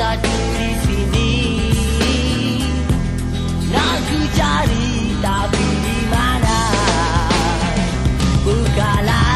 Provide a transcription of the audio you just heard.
satu di sini Nak cari mana Bukalah